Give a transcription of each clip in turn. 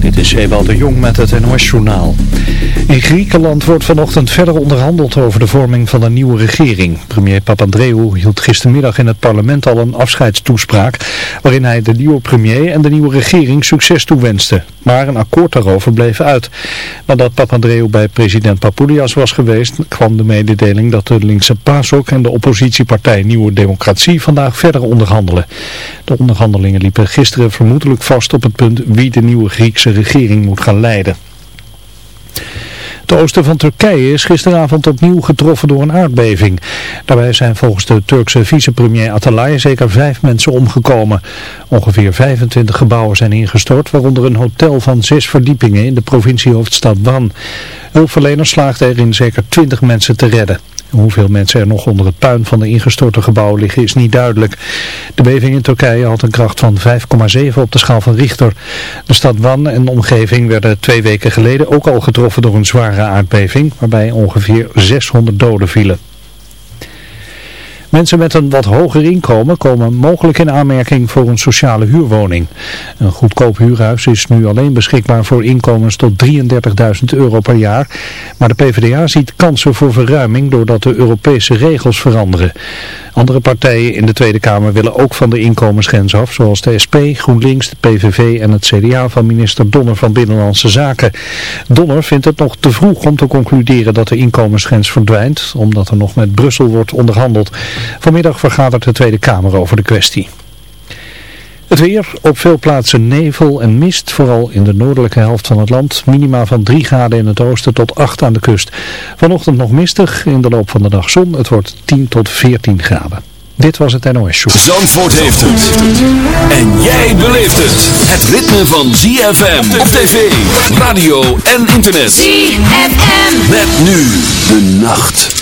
Dit is Ewald de Jong met het NOS-journaal. In Griekenland wordt vanochtend verder onderhandeld over de vorming van een nieuwe regering. Premier Papandreou hield gistermiddag in het parlement al een afscheidstoespraak... waarin hij de nieuwe premier en de nieuwe regering succes toewenste. Maar een akkoord daarover bleef uit. Nadat Papandreou bij president Papoulias was geweest... kwam de mededeling dat de linkse PASOK en de oppositiepartij Nieuwe Democratie vandaag verder onderhandelen. De onderhandelingen liepen gisteren vermoedelijk vast op het punt wie de nieuwe Griekse regering moet gaan leiden. Het oosten van Turkije is gisteravond opnieuw getroffen door een aardbeving. Daarbij zijn volgens de Turkse vicepremier Atalay zeker vijf mensen omgekomen. Ongeveer 25 gebouwen zijn ingestort, waaronder een hotel van zes verdiepingen in de provinciehoofdstad Van. Hulpverleners slaagden erin zeker 20 mensen te redden. Hoeveel mensen er nog onder het puin van de ingestorte gebouwen liggen is niet duidelijk. De beving in Turkije had een kracht van 5,7 op de schaal van Richter. De stad Wan en de omgeving werden twee weken geleden ook al getroffen door een zware aardbeving, waarbij ongeveer 600 doden vielen. Mensen met een wat hoger inkomen komen mogelijk in aanmerking voor een sociale huurwoning. Een goedkoop huurhuis is nu alleen beschikbaar voor inkomens tot 33.000 euro per jaar. Maar de PvdA ziet kansen voor verruiming doordat de Europese regels veranderen. Andere partijen in de Tweede Kamer willen ook van de inkomensgrens af, zoals de SP, GroenLinks, de PVV en het CDA van minister Donner van Binnenlandse Zaken. Donner vindt het nog te vroeg om te concluderen dat de inkomensgrens verdwijnt, omdat er nog met Brussel wordt onderhandeld. Vanmiddag vergadert de Tweede Kamer over de kwestie. Het weer, op veel plaatsen nevel en mist, vooral in de noordelijke helft van het land. Minima van 3 graden in het oosten tot 8 aan de kust. Vanochtend nog mistig, in de loop van de dag zon. Het wordt 10 tot 14 graden. Dit was het NOS Show. Zandvoort heeft het. En jij beleeft het. Het ritme van ZFM op tv, radio en internet. ZFM. Met nu de nacht.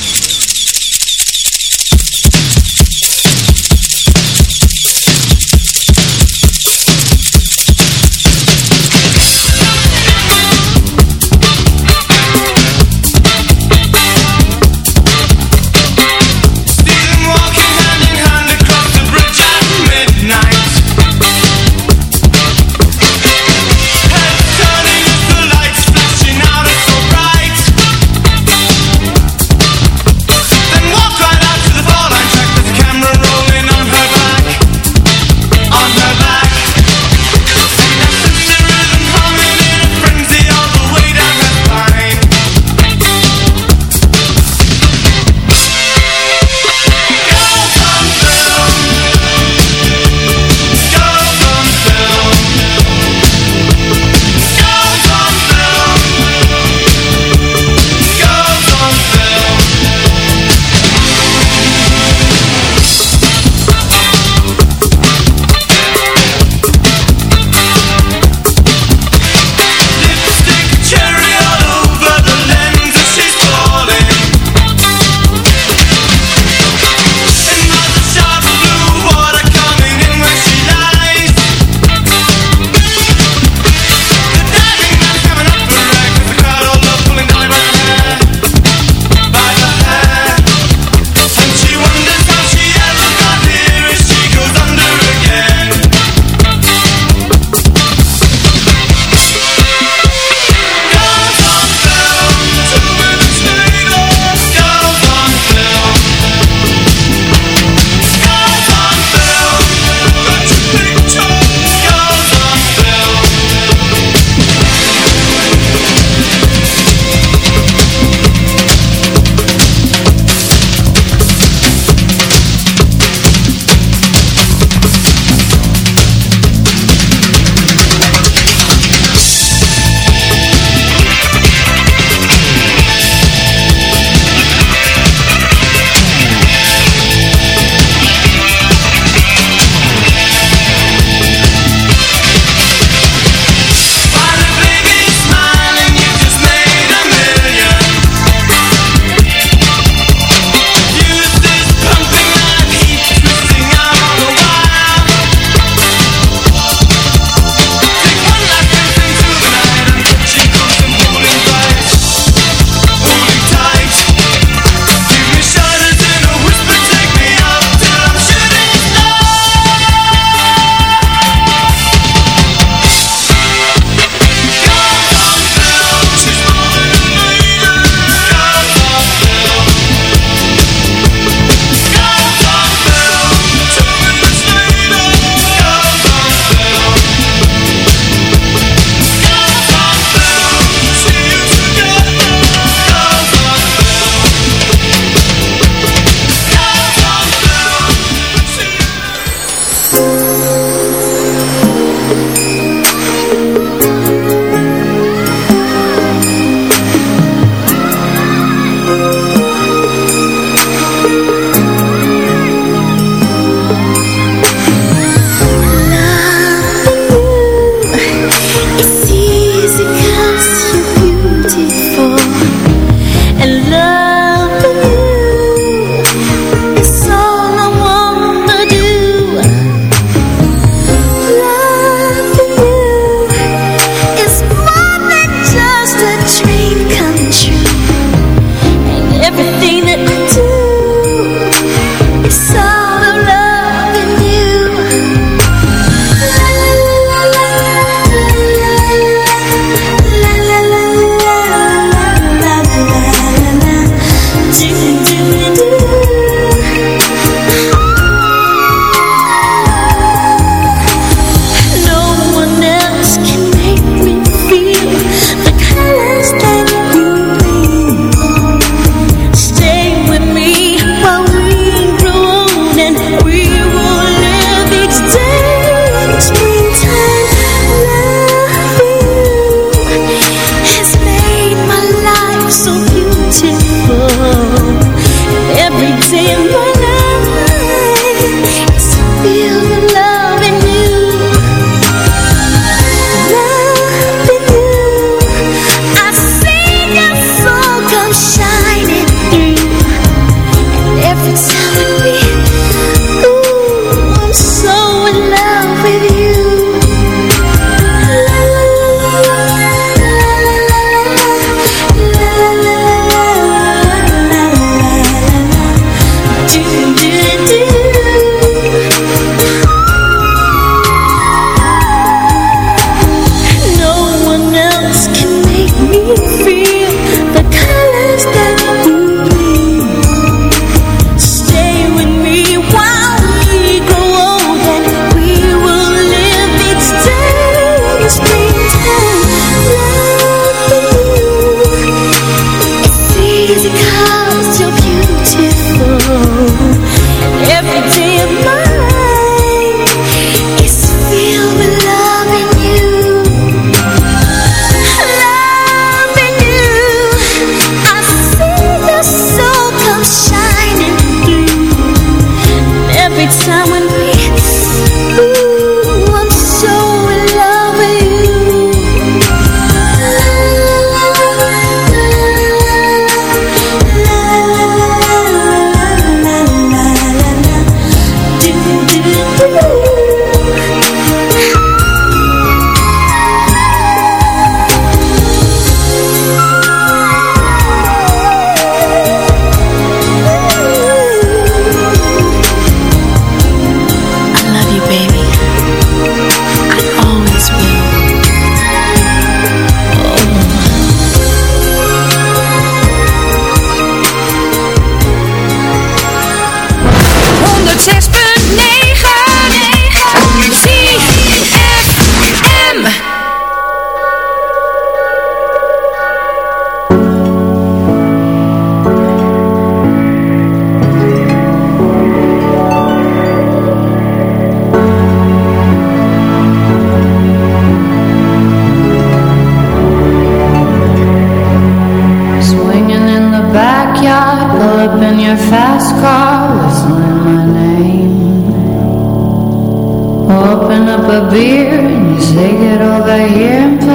A beer and you say get over here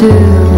do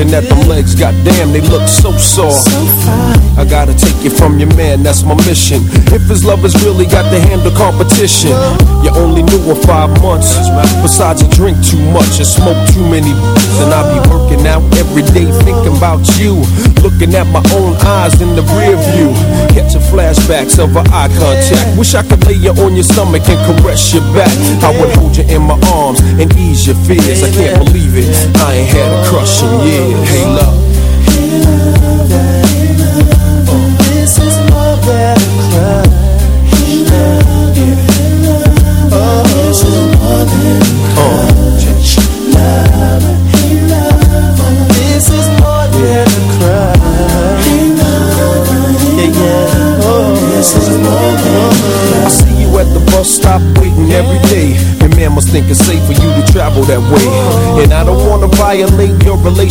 looking at them legs. Goddamn, they look so soft. I gotta take you from your man, that's my mission. If his lovers really got to handle competition, you only knew her five months. Besides, you drink too much and smoke too many. And I be working out every day thinking about you. Looking at my own eyes in the rear view. Catching flashbacks of our eye contact. Wish I could lay you on your stomach and caress your back. I would hold you in my arms and ease your fears. I can't believe it. I ain't had a crush in years. Hey, love.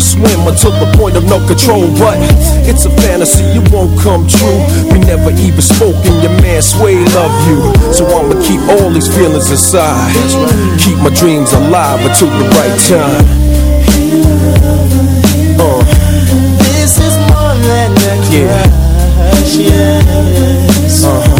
swim until the point of no control But it's a fantasy, it won't come true We never even spoke and your man Sway love you So I'ma keep all these feelings inside Keep my dreams alive until the right time uh. This is more than a Yeah. crush, yes. Uh-huh.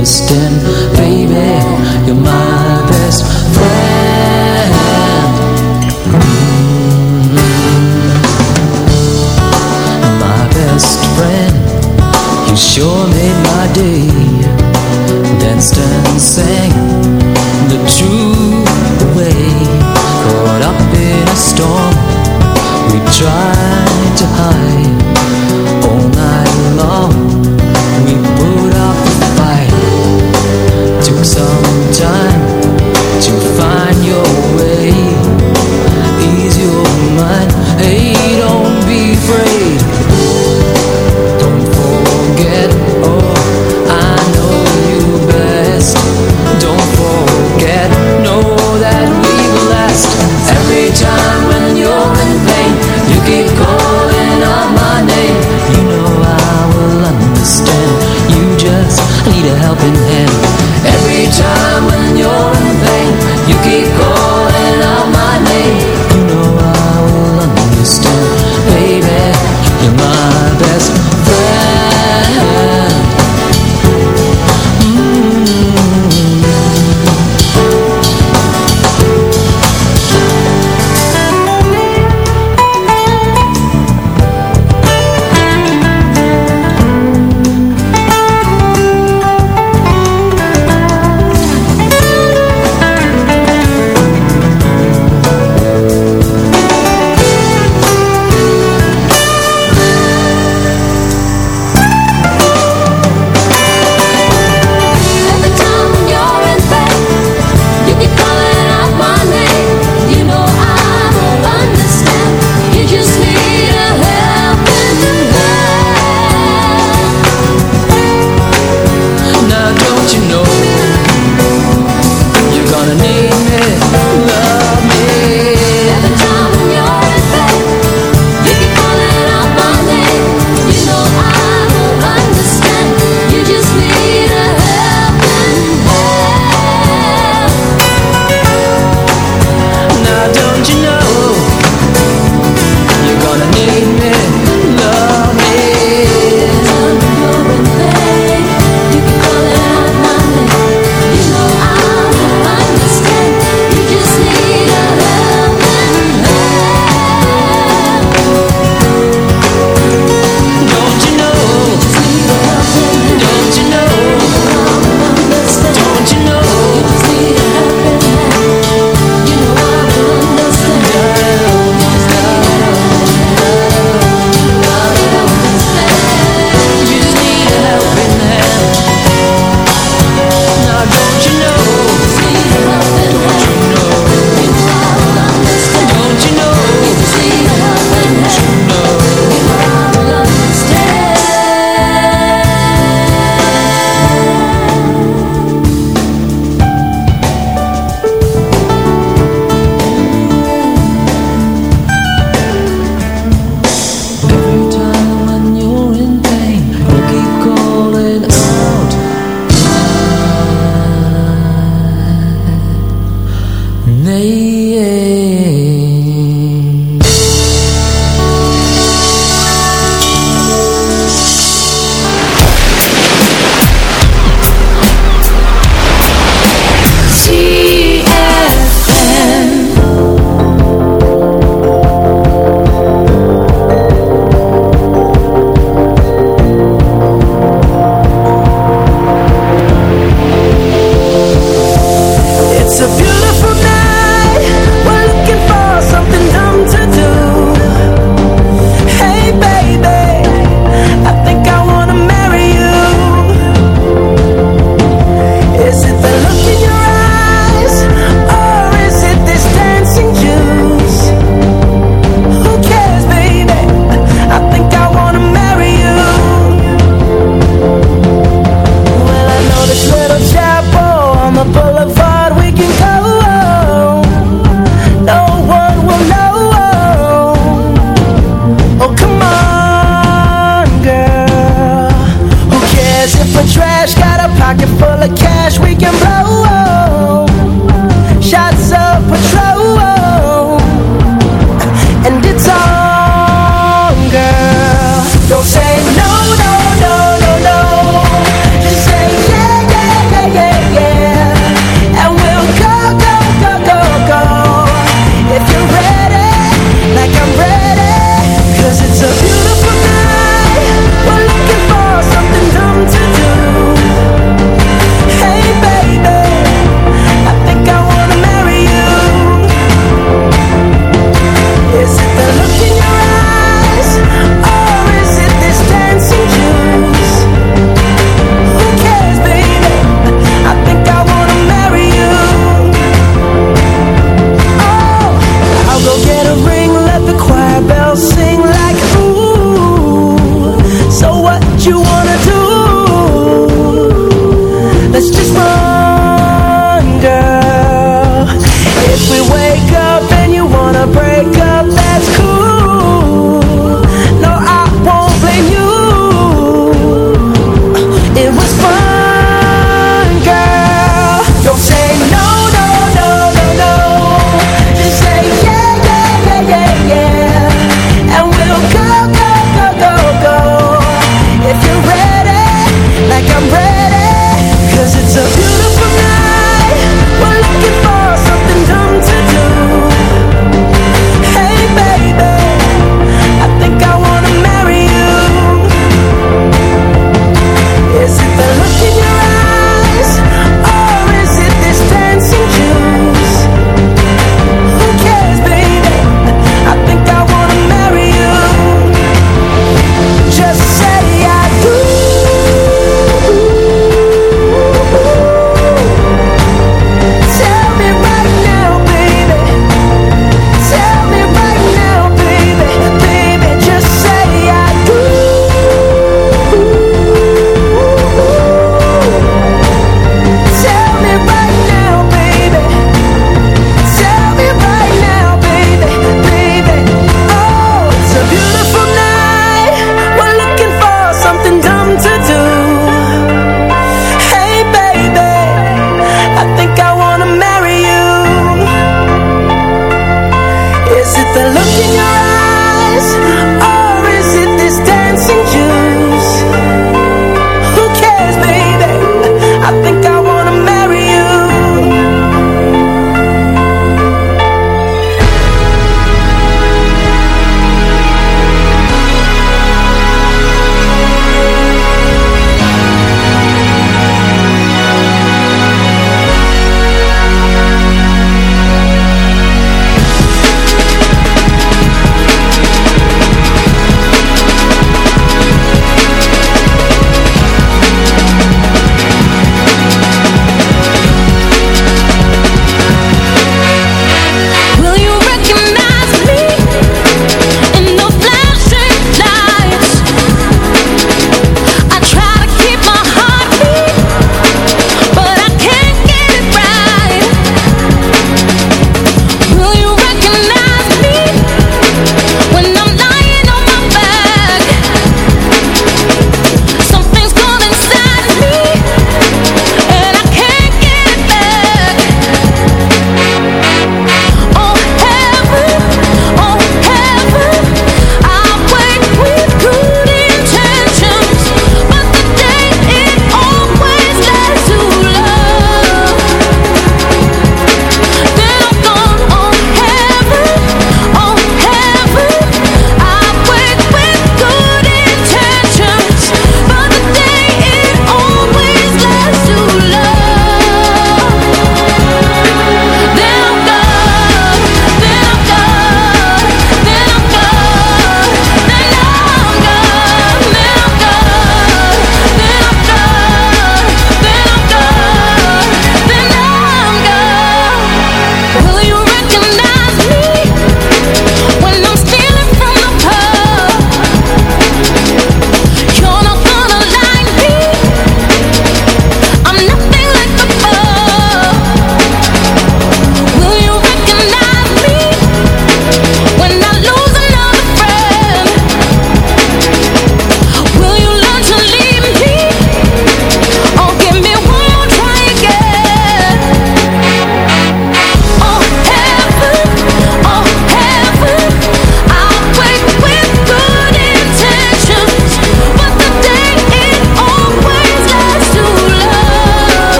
understand, baby. You're my best friend. mm. My best friend, you sure made my day. Danced and sang the true away. Caught up in a storm, we tried to hide.